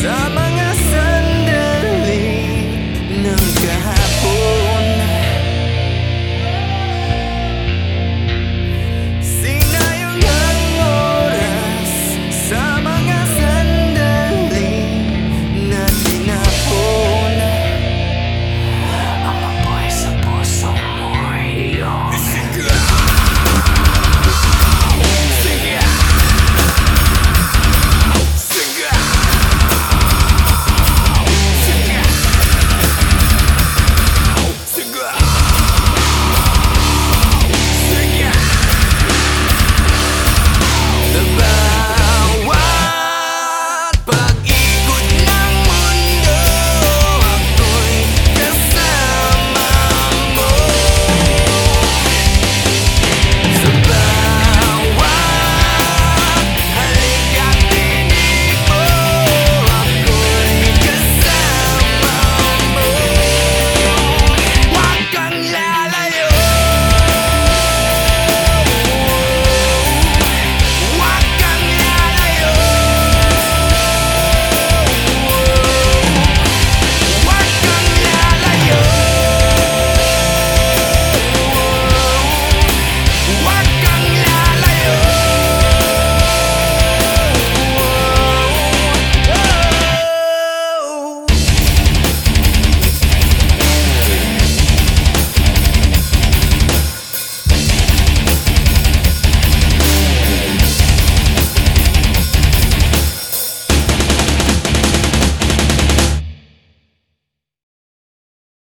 Summer